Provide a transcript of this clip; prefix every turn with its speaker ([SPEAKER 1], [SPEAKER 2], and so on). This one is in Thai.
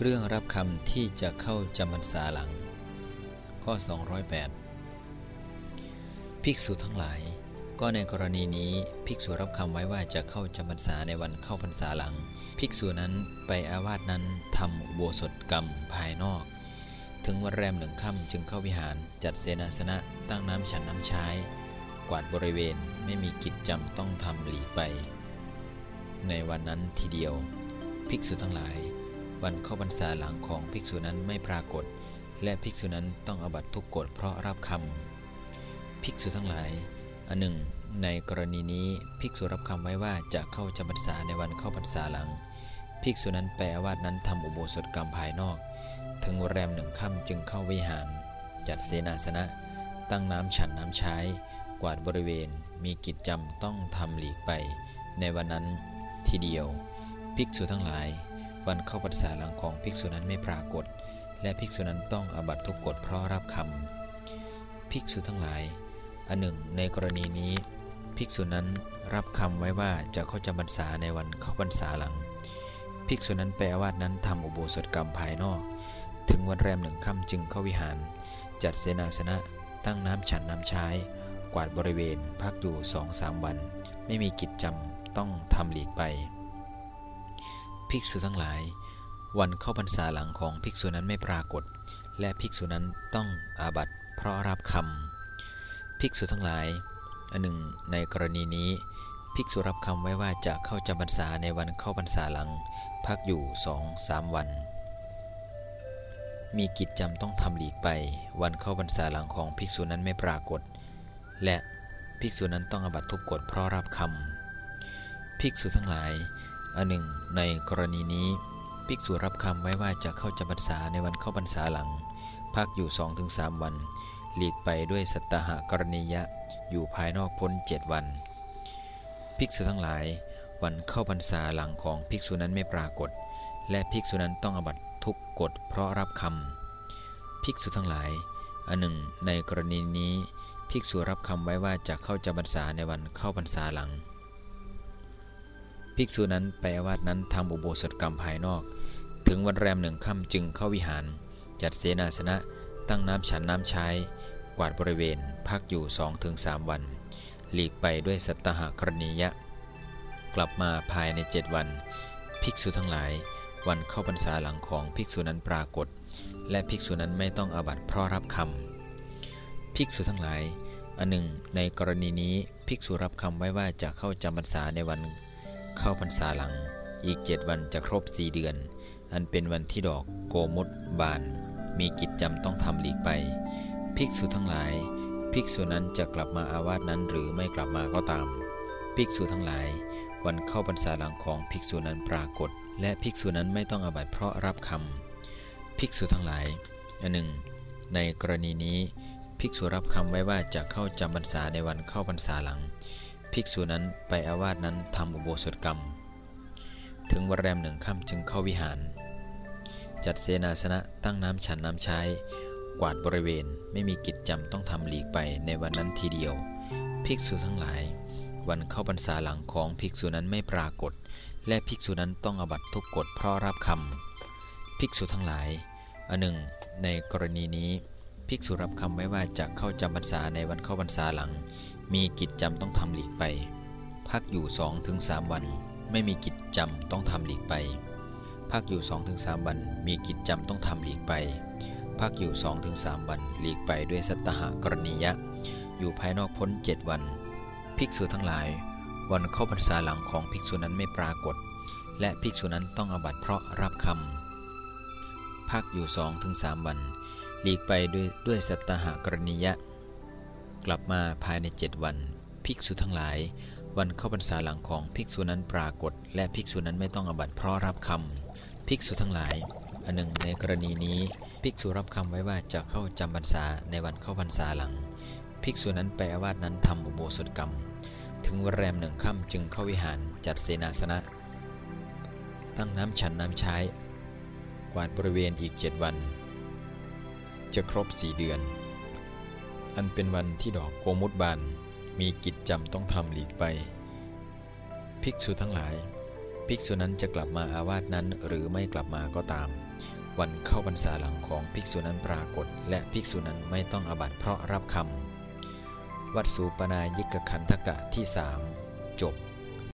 [SPEAKER 1] เรื่องรับคำที่จะเข้าจำพรรษาหลัง ข้อ 208 ภิกษุทั้งหลาย ก็ในกรณีนี้ภิกษุรับคำไว้ว่าจะเข้าจำพรรษาในวันเข้าพรรษาหลัง ภิกษุนั้นไปอาวาสนั้นทำอุโบสถกรรมภายนอก ถึงวันแรมหนึ่งค่ำจึงเข้าวิหารจัดเสนาสนะตั้งน้ำฉันน้ำใช้ กวาดบริเวณไม่มีกิจจำต้องทำหลีไป ในวันนั้นทีเดียว ภิกษุทั้งหลาย วันเข้าพรรษาหลังของภิกษุนั้นไม่ปรากฏ และภิกษุนั้นต้องอบัตทุกกฎเพราะรับคำภิกษุทั้งหลายอันหนึ่ง ในกรณีนี้ภิกษุรับคำไว้ว่าจะเข้าจำพรรษาในวันเข้าพรรษาหลัง ภิกษุนั้นแปลวานั้นทำอุโบสถกรรมภายนอก ถึงแรมหนึ่งค่ำจึงเข้าวิหาร จัดเสนาสนะ ตั้งน้ำฉันน้ำใช้ กวาดบริเวณ มีกิจจำต้องทำหลีกไป ในวันนั้นทีเดียว ภิกษุทั้งหลาย วันเข้าพรรษาหลังของภิกษุนั้นไม่ปรากฏ และภิกษุนั้นต้องอบัตทุกกฎเพราะรับคำภิกษุทั้งหลาย อันหนึ่ง ในกรณีนี้ ภิกษุนั้นรับคำไว้ว่าจะเข้าจำพรรษาในวันเข้าพรรษาหลัง ภิกษุนั้นแปลว่านั้นทำอุโบสถกรรมภายนอก ถึงวันแรมหนึ่งค่ำจึงเข้าวิหาร จัดเสนาสนะ ตั้งน้ำฉันน้ำใช้ กวาดบริเวณ พักดูสองสามวัน ไม่มีกิจจำต้องทำหลีกไป ภิกษุทั้งหลาย วันเข้าพรรษาหลังของภิกษุนั้นไม่ปรากฏ และภิกษุนั้นต้องอาบัตเพราะรับคำภิกษุทั้งหลายอันหนึ่ง ในกรณีนี้ ภิกษุรับคำไว้ว่าจะเข้าจำพรรษาในวันเข้าพรรษาหลัง พักอยู่สองสามวัน มีกิจจำต้องทำหลีกไป วันเข้าพรรษาหลังของภิกษุนั้นไม่ปรากฏ และภิกษุนั้นต้องอาบัตทุกกฎเพราะรับคำภิกษุทั้งหลาย อันหนึ่ง ในกรณีนี้ ภิกษุรับคำไว้ว่าจะเข้าจำพรรษาในวันเข้าพรรษาหลัง พักอยู่ 2-3 วัน หลีกไปด้วยสัตตหกรณียะ อยู่ภายนอกพ้นเจ็ดวัน ภิกษุทั้งหลาย วันเข้าพรรษาหลังของภิกษุนั้นไม่ปรากฏ และภิกษุนั้นต้องอบัตทุกกฎเพราะรับคำภิกษุทั้งหลายอันหนึ่ง ในกรณีนี้ ภิกษุรับคำไว้ว่าจะเข้าจำพรรษาในวันเข้าพรรษาหลัง ภิกษุนั้นไปอาวาสนั้นทำอุโบสถกรรมภายนอก ถึงวันแรมหนึ่งค่ำจึงเข้าวิหาร จัดเสนาสนะ ตั้งน้ำฉันน้ำใช้ กวาดบริเวณ พักอยู่สองถึงสามวัน หลีกไปด้วยสัตหกรณียะ กลับมาภายในเจ็ดวัน ภิกษุทั้งหลาย วันเข้าพรรษาหลังของภิกษุนั้นปรากฏ และภิกษุนั้นไม่ต้องอาบัติเพราะรับคำภิกษุทั้งหลายอันหนึ่งในกรณีนี้ภิกษุรับคำไว้ว่าจะเข้าจำพรรษาในวัน เข้าพรรษาหลัง อีกเจ็ดวันจะครบสี่เดือน อันเป็นวันที่ดอกโกมุตบาน มีกิจจำต้องทำหลีกไป ภิกษุทั้งหลาย ภิกษุนั้นจะกลับมาอาวาสนั้นหรือไม่กลับมาก็ตาม ภิกษุทั้งหลาย วันเข้าพรรษาหลังของภิกษุนั้นปรากฏ และภิกษุนั้นไม่ต้องอาบัติเพราะรับคำภิกษุทั้งหลายอันหนึ่ง ในกรณีนี้ภิกษุรับคำไว้ว่าจะเข้าจำพรรษาในวันเข้าพรรษาหลัง ภิกษุนั้นไปอาวาสนั้นทำอุโบสถกรรม ถึงวันแรมหนึ่งค่ำจึงเข้าวิหาร จัดเสนาสนะตั้งน้ำฉันน้ำใช้ กวาดบริเวณไม่มีกิจจำต้องทำหลีกไปในวันนั้นทีเดียว ภิกษุทั้งหลาย วันเข้าพรรษาหลังของภิกษุนั้นไม่ปรากฏ และภิกษุนั้นต้องอบัตทุกกฎเพราะรับคำภิกษุทั้งหลายอันหนึ่ง ในกรณีนี้ภิกษุรับคำไว้ว่าจะเข้าจำพรรษาในวันเข้าพรรษาหลัง มีกิจจำต้องทำหลีกไป พักอยู่สองถึงสามวัน ไม่มีกิจจำต้องทำหลีกไป พักอยู่สองถึงสามวัน มีกิจจำต้องทำหลีกไป พักอยู่สองถึงสามวัน หลีกไปด้วยสัตหกรณียะ อยู่ภายนอกพ้นเจ็ดวัน ภิกษุทั้งหลาย วันเข้าพรรษาหลังของภิกษุนั้นไม่ปรากฏ และภิกษุนั้นต้องอบัตเพราะรับคำพักอยู่สองถึงสามวัน หลีกไปด้วยด้วยสัตหกรณียะ กลับมาภายในเจ็ดวัน ภิกษุทั้งหลาย วันเข้าพรรษาหลังของภิกษุนั้นปรากฏ และภิกษุนั้นไม่ต้องอบัตเพราะรับคำภิกษุทั้งหลายอันหนึ่งในกรณีนี้ภิกษุรับคำไว้ว่าจะเข้าจำพรรษาในวันเข้าพรรษาหลัง ภิกษุนั้นไปอาวาสนั้นทำอุโบสถกรรม ถึงวันแรมหนึ่งค่ำจึงเข้าวิหารจัดเสนาสนะ ตั้งน้ำฉันน้ำใช้ กวาดบริเวณอีกเจ็ดวัน จะครบสี่เดือน อันเป็นวันที่ดอกโกมุตบาน มีกิจจำต้องทำหลีกไป ภิกษุทั้งหลาย ภิกษุนั้นจะกลับมาอาวาสนั้นหรือไม่กลับมาก็ตาม วันเข้าพรรษาหลังของภิกษุนั้นปรากฏ และภิกษุนั้นไม่ต้องอบัตเพราะรับคำวัดสูปนายิกขันธกะที่สามจบ